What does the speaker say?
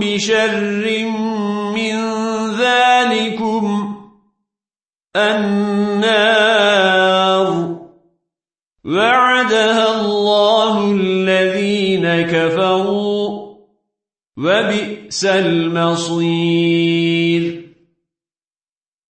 بِشَرٍّ مِّن ذَٰلِكُمْ النَّارُ. وَعَدَهَا اللَّهُ الَّذِينَ كَفَرُوا وَبِئْسَ الْمَصِيرُ.